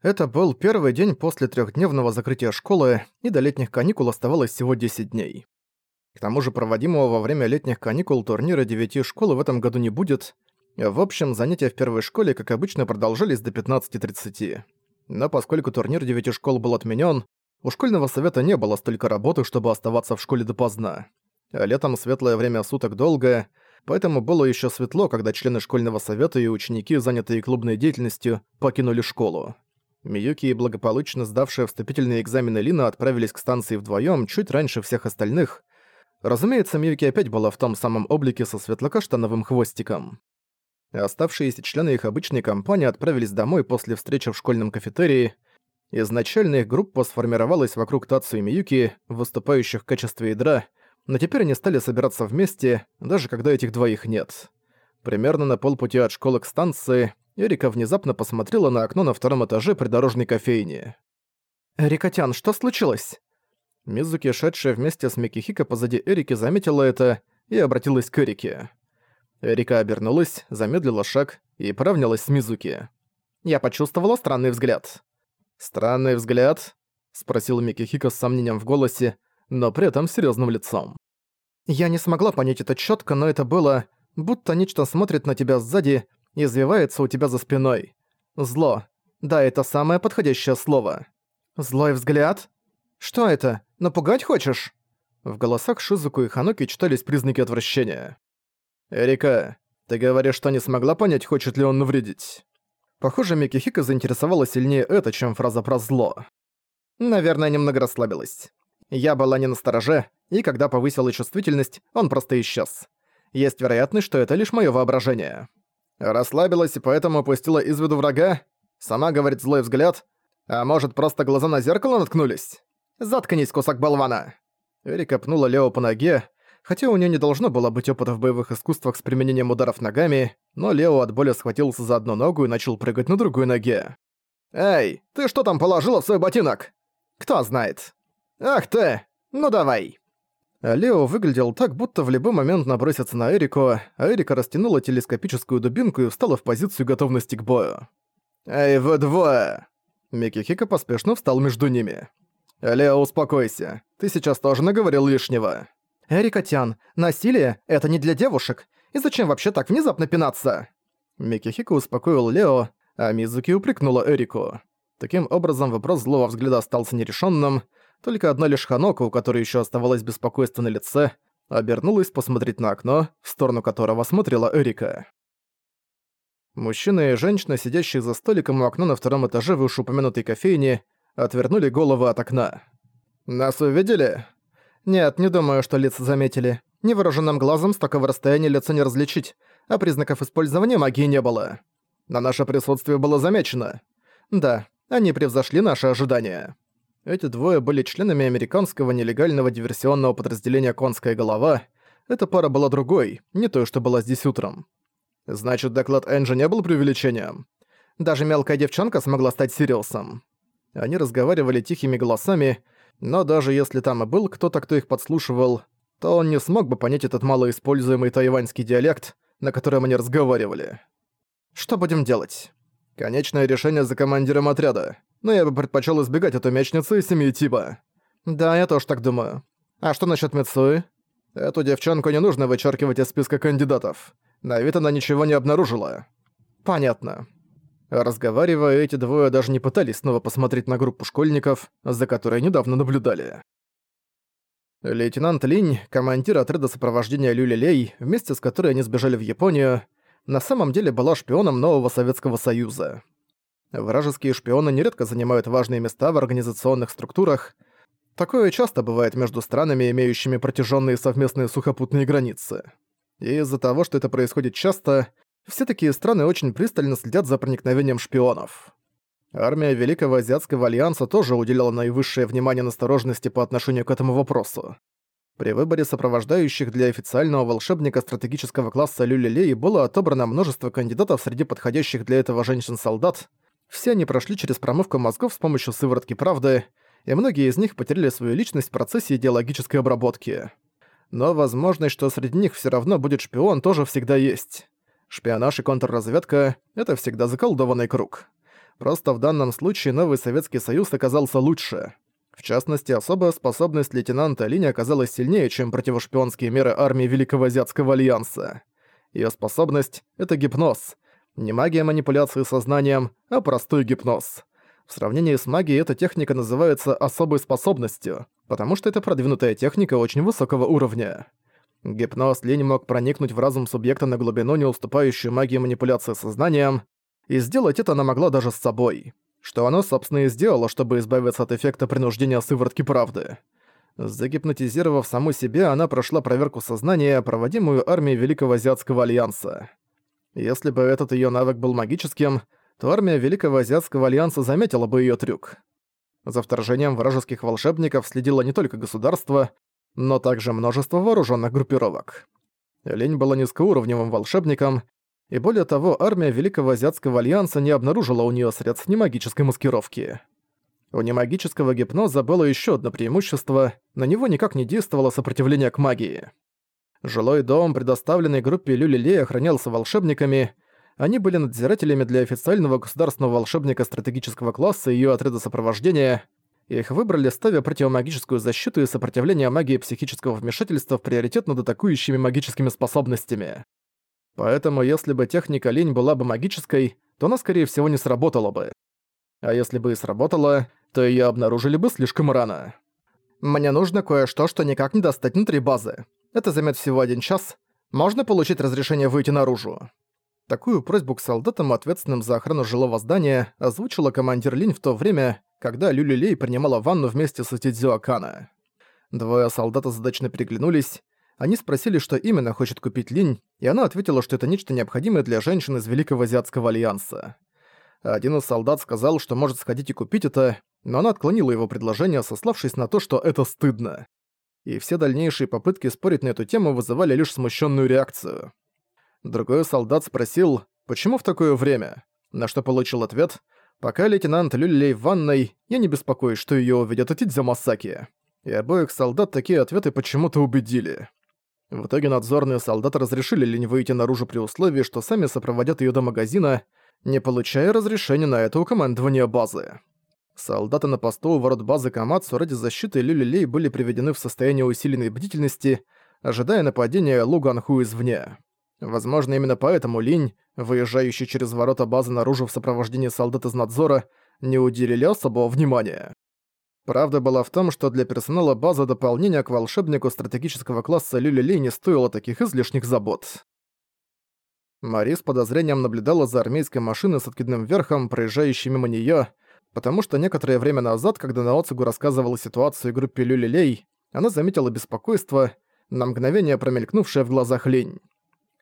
Это был первый день после трехдневного закрытия школы, и до летних каникул оставалось всего 10 дней. К тому же проводимого во время летних каникул турнира девяти школы в этом году не будет. В общем, занятия в первой школе, как обычно, продолжались до 15.30. Но поскольку турнир девяти школ был отменен, у школьного совета не было столько работы, чтобы оставаться в школе допоздна. А летом светлое время суток долгое, поэтому было еще светло, когда члены школьного совета и ученики, занятые клубной деятельностью, покинули школу. Миюки и благополучно сдавшие вступительные экзамены Лина отправились к станции вдвоем чуть раньше всех остальных. Разумеется, Миюки опять была в том самом облике со светлокаштановым хвостиком. Оставшиеся члены их обычной компании отправились домой после встречи в школьном кафетерии. Изначально их группа сформировалась вокруг Тацу и Миюки, выступающих в качестве ядра, но теперь они стали собираться вместе, даже когда этих двоих нет. Примерно на полпути от школы к станции Эрика внезапно посмотрела на окно на втором этаже придорожной кофейни. «Эрикотян, что случилось?» Мизуки, шедшая вместе с Микихико позади Эрики, заметила это и обратилась к Эрике. Эрика обернулась, замедлила шаг и поравнялась с Мизуки. Я почувствовала странный взгляд. «Странный взгляд?» — спросил Микихико с сомнением в голосе, но при этом серьезным лицом. Я не смогла понять это четко, но это было, будто нечто смотрит на тебя сзади извивается у тебя за спиной. Зло. Да, это самое подходящее слово. Злой взгляд? Что это? Напугать хочешь? В голосах Шизуку и Ханоки читались признаки отвращения. «Эрика, ты говоришь, что не смогла понять, хочет ли он навредить?» Похоже, Микихика заинтересовала сильнее это, чем фраза про зло. Наверное, немного расслабилась. Я была не на стороже, и когда повысила чувствительность, он просто исчез. Есть вероятность, что это лишь моё воображение. Расслабилась и поэтому опустила из виду врага? Сама говорит злой взгляд? А может, просто глаза на зеркало наткнулись? Заткнись, кусок болвана!» Эрика пнула Лео по ноге, хотя у неё не должно было быть опыта в боевых искусствах с применением ударов ногами, но Лео от боли схватился за одну ногу и начал прыгать на другой ноге. «Эй, ты что там положила в свой ботинок?» «Кто знает?» «Ах ты! Ну давай!» А Лео выглядел так, будто в любой момент набросится на Эрику, а Эрика растянула телескопическую дубинку и встала в позицию готовности к бою. «Эй, вы двое!» Микихика поспешно встал между ними. «Лео, успокойся. Ты сейчас тоже наговорил лишнего». «Эрика-тян, насилие — это не для девушек. И зачем вообще так внезапно пинаться?» Микихика успокоил Лео, а Мизуки упрекнула Эрику. Таким образом, вопрос злого взгляда остался нерешенным, только одна лишь Ханока, у которой еще оставалось беспокойство на лице, обернулась посмотреть на окно, в сторону которого смотрела Эрика. Мужчина и женщина, сидящие за столиком у окна на втором этаже вышеупомянутой кофейни, отвернули головы от окна. «Нас увидели?» «Нет, не думаю, что лица заметили. Невооруженным глазом с такого расстояния лица не различить, а признаков использования магии не было. На наше присутствие было замечено. Да, они превзошли наши ожидания». Эти двое были членами американского нелегального диверсионного подразделения «Конская голова». Эта пара была другой, не той, что была здесь утром. Значит, доклад Энджи не был преувеличением? Даже мелкая девчонка смогла стать Сириусом. Они разговаривали тихими голосами, но даже если там и был кто-то, кто их подслушивал, то он не смог бы понять этот малоиспользуемый тайваньский диалект, на котором они разговаривали. Что будем делать? Конечное решение за командиром отряда но я бы предпочел избегать эту мечницу из семьи Тиба. Да, я тоже так думаю. А что насчет Мицуи? Эту девчонку не нужно вычеркивать из списка кандидатов. На вид она ничего не обнаружила. Понятно. Разговаривая, эти двое даже не пытались снова посмотреть на группу школьников, за которой недавно наблюдали. Лейтенант Линь, командир отряда сопровождения Люлилей, вместе с которой они сбежали в Японию, на самом деле была шпионом нового Советского Союза. Вражеские шпионы нередко занимают важные места в организационных структурах. Такое часто бывает между странами, имеющими протяженные совместные сухопутные границы. И из-за того, что это происходит часто, все такие страны очень пристально следят за проникновением шпионов. Армия Великого Азиатского Альянса тоже уделяла наивысшее внимание настороженности по отношению к этому вопросу. При выборе сопровождающих для официального волшебника стратегического класса Люлилей было отобрано множество кандидатов среди подходящих для этого женщин-солдат, все они прошли через промывку мозгов с помощью сыворотки правды, и многие из них потеряли свою личность в процессе идеологической обработки. Но возможность, что среди них все равно будет шпион, тоже всегда есть. Шпионаж и контрразведка — это всегда заколдованный круг. Просто в данном случае новый Советский Союз оказался лучше. В частности, особая способность лейтенанта Линь оказалась сильнее, чем противошпионские меры армии Великого Азиатского Альянса. Её способность — это гипноз. Не магия манипуляции сознанием, а простой гипноз. В сравнении с магией эта техника называется особой способностью, потому что это продвинутая техника очень высокого уровня. Гипноз Линь мог проникнуть в разум субъекта на глубину, не уступающую магии манипуляции сознанием, и сделать это она могла даже с собой. Что она, собственно, и сделала, чтобы избавиться от эффекта принуждения сыворотки правды. Загипнотизировав саму себя, она прошла проверку сознания, проводимую армией Великого Азиатского Альянса. Если бы этот её навык был магическим, то армия Великого Азиатского Альянса заметила бы её трюк. За вторжением вражеских волшебников следило не только государство, но также множество вооруженных группировок. Лень была низкоуровневым волшебником, и более того, армия Великого Азиатского Альянса не обнаружила у неё средств немагической маскировки. У немагического гипноза было ещё одно преимущество, на него никак не действовало сопротивление к магии. Жилой дом, предоставленный группе Люлилей, охранялся волшебниками. Они были надзирателями для официального государственного волшебника стратегического класса и её отряда сопровождения. Их выбрали, ставя противомагическую защиту и сопротивление магии психического вмешательства в приоритет над атакующими магическими способностями. Поэтому если бы техника лень была бы магической, то она, скорее всего, не сработала бы. А если бы и сработала, то её обнаружили бы слишком рано. Мне нужно кое-что, что никак не достать внутри базы. Это займет всего один час. Можно получить разрешение выйти наружу?» Такую просьбу к солдатам, ответственным за охрану жилого здания, озвучила командир Линь в то время, когда Люлюлей принимала ванну вместе с Тидзюа Кана. Двое солдат озадачно переглянулись. Они спросили, что именно хочет купить Линь, и она ответила, что это нечто необходимое для женщин из Великого Азиатского Альянса. Один из солдат сказал, что может сходить и купить это, но она отклонила его предложение, сославшись на то, что это стыдно и все дальнейшие попытки спорить на эту тему вызывали лишь смущенную реакцию. Другой солдат спросил, почему в такое время, на что получил ответ, пока лейтенант Люллей в ванной, я не беспокоюсь, что ее увидят Тидзя Масаки. И обоих солдат такие ответы почему-то убедили. В итоге надзорные солдаты разрешили Линь выйти наружу при условии, что сами сопроводят ее до магазина, не получая разрешения на это у командования базы. Солдаты на посту у ворот базы Камацу ради защиты Люлилей были приведены в состояние усиленной бдительности, ожидая нападения Луганху извне. Возможно, именно поэтому Линь, выезжающий через ворота базы наружу в сопровождении солдат из надзора, не уделили особого внимания. Правда была в том, что для персонала базы дополнения к волшебнику стратегического класса Люлилей не стоило таких излишних забот. Мари с подозрением наблюдала за армейской машиной с откидным верхом, проезжающей мимо неё, потому что некоторое время назад, когда Наоцугу рассказывала ситуацию группе Люлилей, она заметила беспокойство, на мгновение промелькнувшее в глазах лень.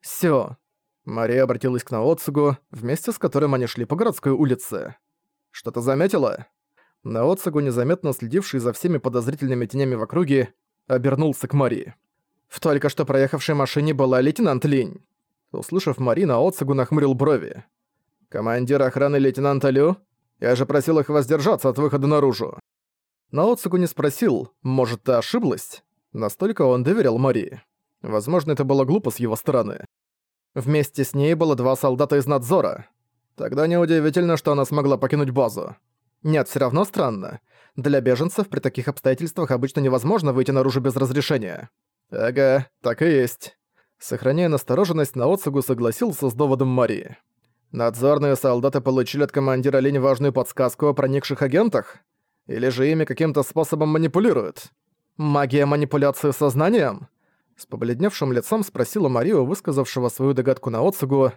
«Всё». Мария обратилась к Наоцугу, вместе с которым они шли по городской улице. «Что-то заметила?» Наоцугу, незаметно следивший за всеми подозрительными тенями в округе, обернулся к Мари. «В только что проехавшей машине была лейтенант Линь». Услышав Мари, Наоцугу нахмурил брови. «Командир охраны лейтенанта Лю?» Я же просил их воздержаться от выхода наружу. Наоцугу не спросил, может, ты ошиблась? Настолько он доверял Марии. Возможно, это было глупо с его стороны. Вместе с ней было два солдата из надзора. Тогда неудивительно, что она смогла покинуть базу. Нет, все равно странно. Для беженцев при таких обстоятельствах обычно невозможно выйти наружу без разрешения. Ага, так и есть. Сохраняя настороженность, Наоцугу согласился с доводом Марии. Надзорные солдаты получили от командира Линь важную подсказку о проникших агентах? Или же ими каким-то способом манипулируют? Магия манипуляции сознанием? С побледневшим лицом спросила Марио, высказавшего свою догадку на Оцугу.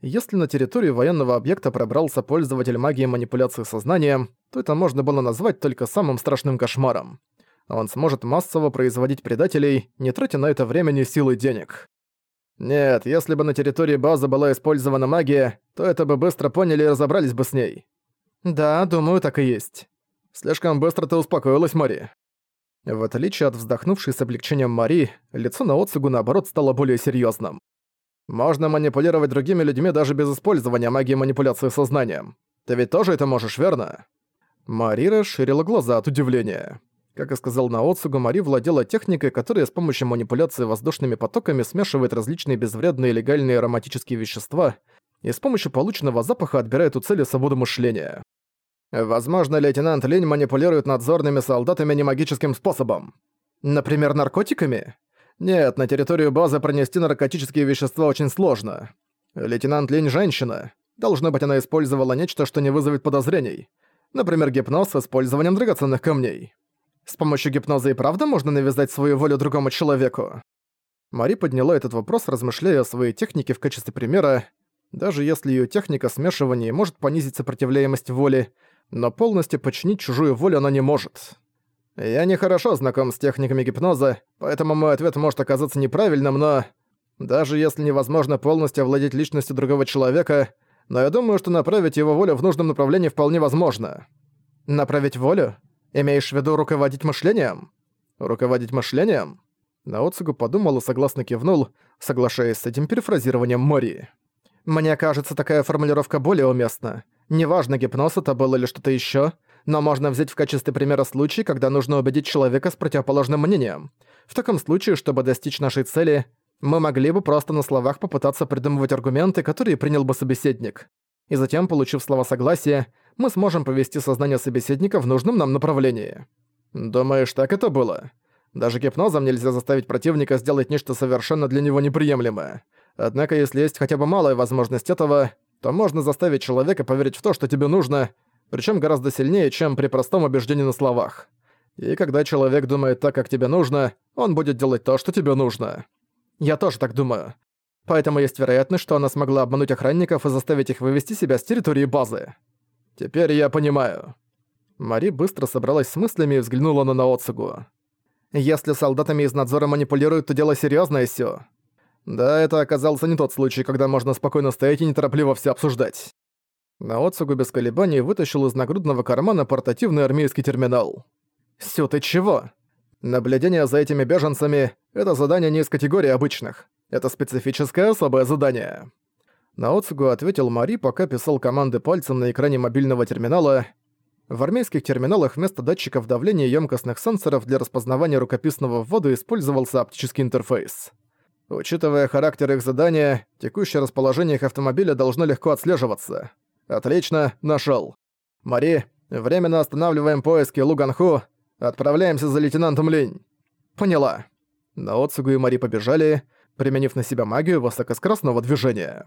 Если на территории военного объекта пробрался пользователь магии манипуляции сознанием, то это можно было назвать только самым страшным кошмаром. Он сможет массово производить предателей, не тратя на это времени, силы денег. Нет, если бы на территории базы была использована магия, то это бы быстро поняли и разобрались бы с ней. Да, думаю, так и есть. Слишком быстро ты успокоилась, Мари. В отличие от вздохнувшей с облегчением Мари, лицо на Оцигу наоборот стало более серьезным. Можно манипулировать другими людьми даже без использования магии манипуляции сознанием. Ты ведь тоже это можешь, верно? Мари расширила глаза от удивления. Как и сказал Наоцугу, Мари владела техникой, которая с помощью манипуляции воздушными потоками смешивает различные безвредные легальные ароматические вещества и с помощью полученного запаха отбирает у цели свободу мышления. Возможно, лейтенант Линь манипулирует надзорными солдатами немагическим способом. Например, наркотиками? Нет, на территорию базы пронести наркотические вещества очень сложно. Лейтенант Линь – женщина. Должно быть, она использовала нечто, что не вызовет подозрений. Например, гипноз с использованием драгоценных камней. С помощью гипноза и правда можно навязать свою волю другому человеку? Мари подняла этот вопрос, размышляя о своей технике в качестве примера. Даже если ее техника смешивания может понизить сопротивляемость воли, но полностью подчинить чужую волю она не может. Я не хорошо знаком с техниками гипноза, поэтому мой ответ может оказаться неправильным, но... Даже если невозможно полностью овладеть личностью другого человека, но я думаю, что направить его волю в нужном направлении вполне возможно. Направить волю? Имеешь в виду руководить мышлением? Руководить мышлением? Наоцугу подумал и согласно кивнул, соглашаясь с этим перефразированием Мори. Мне кажется, такая формулировка более уместна. Неважно, гипноз это был или что-то ещё, но можно взять в качестве примера случай, когда нужно убедить человека с противоположным мнением. В таком случае, чтобы достичь нашей цели, мы могли бы просто на словах попытаться придумывать аргументы, которые принял бы собеседник. И затем, получив слова согласия, мы сможем повести сознание собеседника в нужном нам направлении. Думаешь, так это было? Даже гипнозом нельзя заставить противника сделать нечто совершенно для него неприемлемое. Однако, если есть хотя бы малая возможность этого, то можно заставить человека поверить в то, что тебе нужно, причем гораздо сильнее, чем при простом убеждении на словах. И когда человек думает так, как тебе нужно, он будет делать то, что тебе нужно. Я тоже так думаю. Поэтому есть вероятность, что она смогла обмануть охранников и заставить их вывести себя с территории базы. Теперь я понимаю. Мари быстро собралась с мыслями и взглянула на Наоцугу. Если солдатами из надзора манипулируют, то дело серьёзное, Сё. Да, это оказался не тот случай, когда можно спокойно стоять и неторопливо все обсуждать. Наоцугу без колебаний вытащил из нагрудного кармана портативный армейский терминал. «Сю, ты чего?» «Наблюдение за этими беженцами — это задание не из категории обычных. Это специфическое особое задание». Наоцугу ответил Мари, пока писал команды пальцем на экране мобильного терминала. В армейских терминалах вместо датчиков давления емкостных сенсоров для распознавания рукописного ввода использовался оптический интерфейс. Учитывая характер их задания, текущее расположение их автомобиля должно легко отслеживаться. Отлично, нашел. Мари, временно останавливаем поиски Луганху, отправляемся за лейтенантом Линь. Поняла. На Оцугу и Мари побежали, применив на себя магию высокоскоростного движения.